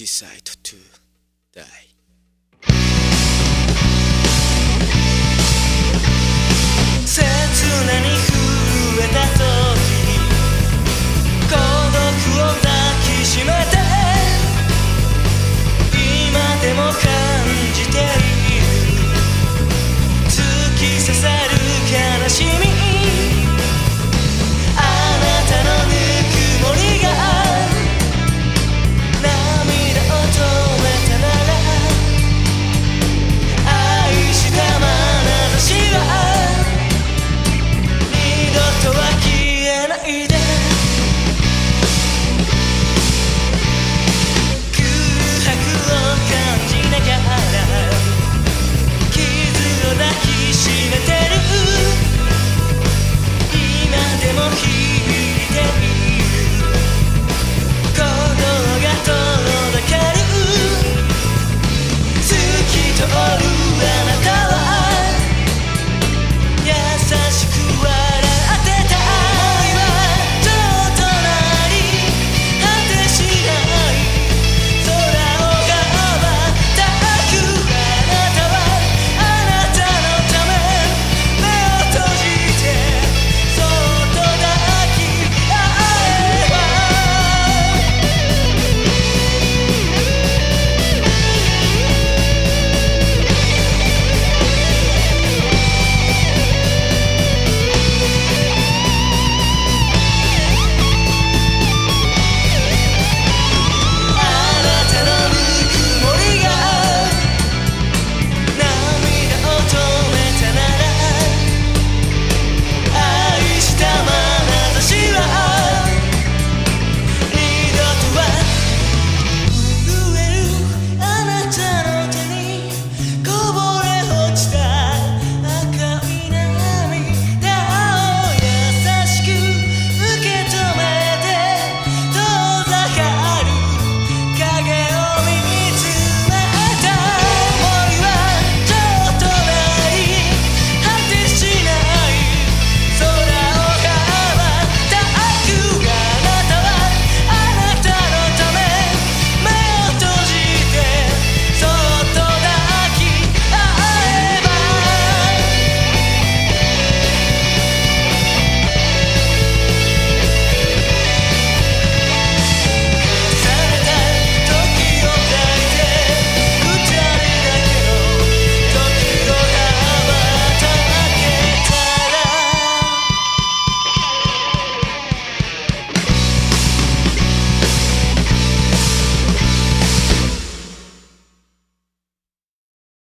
decide to die. 切なに震えた時孤独を抱きしめて今でも感じている。突き刺さる悲しみ。baby.